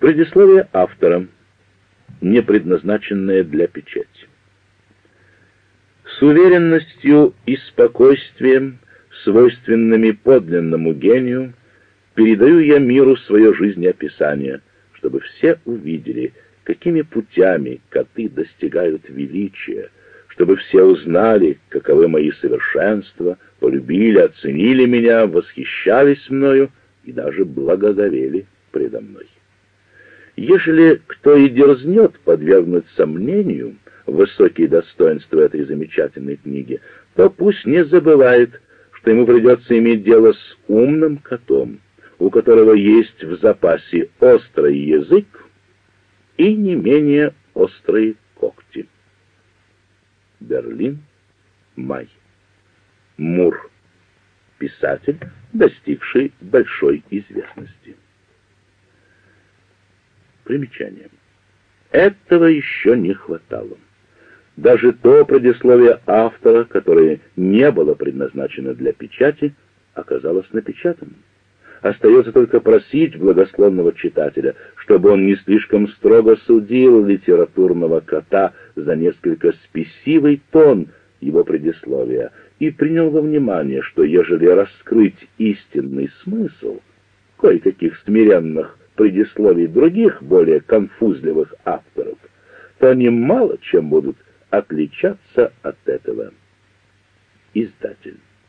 Предисловие автора, не предназначенное для печати. С уверенностью и спокойствием, свойственными подлинному гению, передаю я миру свое жизнеописание, чтобы все увидели, какими путями коты достигают величия, чтобы все узнали, каковы мои совершенства, полюбили, оценили меня, восхищались мною и даже благодарили предо мной. Ежели кто и дерзнет подвергнуть сомнению высокие достоинства этой замечательной книги, то пусть не забывает, что ему придется иметь дело с умным котом, у которого есть в запасе острый язык и не менее острые когти. Берлин, май. Мур. Писатель, достигший большой известности. Примечание. Этого еще не хватало. Даже то предисловие автора, которое не было предназначено для печати, оказалось напечатанным. Остается только просить благосклонного читателя, чтобы он не слишком строго судил литературного кота за несколько спесивый тон его предисловия и принял во внимание, что ежели раскрыть истинный смысл кое-каких смиренных предисловий других, более конфузливых авторов, то они мало чем будут отличаться от этого. Издатель.